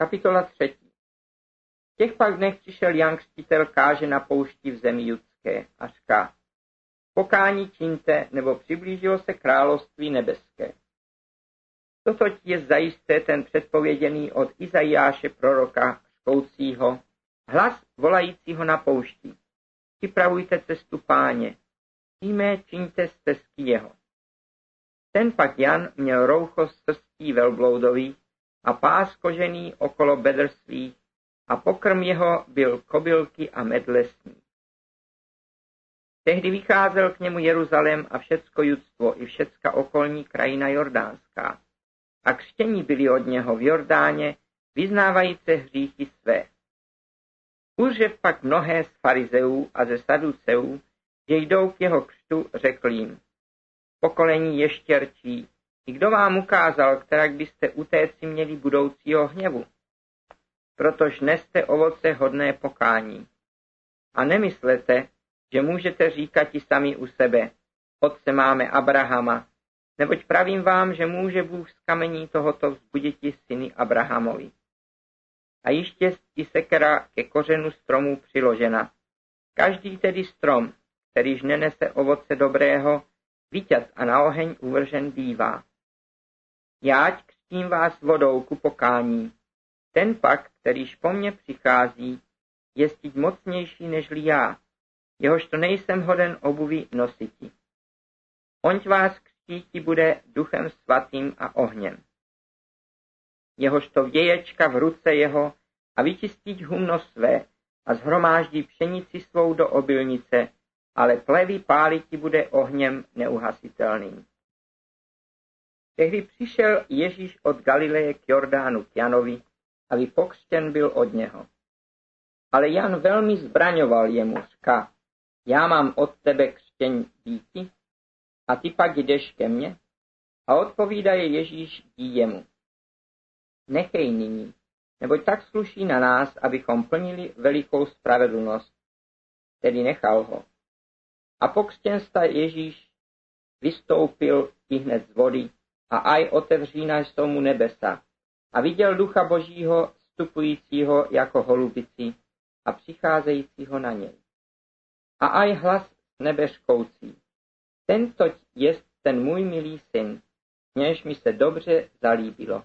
Kapitola třetí. V těch pak dnech přišel Jan Křtitel káže na poušti v zemi judské a říká, pokání činte, nebo přiblížilo se království nebeské. Toto je zajisté ten předpověděný od Izajáše proroka škoucího, hlas volajícího na poušti. Připravujte cestu páně, přijmé čiňte stezky jeho. Ten pak Jan měl roucho srstí velbloudových a pás kožený okolo bedr svých a pokrm jeho byl kobylky a medlesní. Tehdy vycházel k němu Jeruzalém a všecko judstvo i všecka okolní krajina jordánská. A křtění byli od něho v Jordáně, vyznávajíce hříchy své. Užev pak mnohé z farizeů a ze saduceů, že jdou k jeho křtu, řekl jim, pokolení ještěrčí, i kdo vám ukázal, kterak byste utéci měli budoucího hněvu? Protož neste ovoce hodné pokání. A nemyslete, že můžete říkat i sami u sebe, otce máme Abrahama, neboť pravím vám, že může Bůh z kamení tohoto vzbudit i syny Abrahamovi. A ještě i sekera ke kořenu stromu přiložena. Každý tedy strom, kterýž nenese ovoce dobrého, vyťat a na oheň uvržen bývá. Jáť křtím vás vodou ku pokání. Ten pak, kterýž po mně přichází, je stiť mocnější nežli já, jehož to nejsem hoden obuví nositi. Onť vás křtíti bude duchem svatým a ohněm. Jehož to věječka v ruce jeho a vyčistit humno své a zhromáždí pšenici svou do obilnice, ale plevý páliti bude ohněm neuhasitelným. Tehdy přišel Ježíš od Galileje k Jordánu k Janovi, aby pokřtěn byl od něho. Ale Jan velmi zbraňoval jemu, říká, já mám od tebe křtěň díky, a ty pak jdeš ke mně? A odpovídaje Ježíš dí jemu. Nechej nyní, neboť tak sluší na nás, abychom plnili velikou spravedlnost. Tedy nechal ho. A pokřtěnsta Ježíš vystoupil i hned z vody a aj otevřína jsou mu nebesa. A viděl ducha božího vstupujícího jako holubici a přicházejícího na něj. A aj hlas z nebe škoucí. Tento je ten můj milý syn, něž mi se dobře zalíbilo.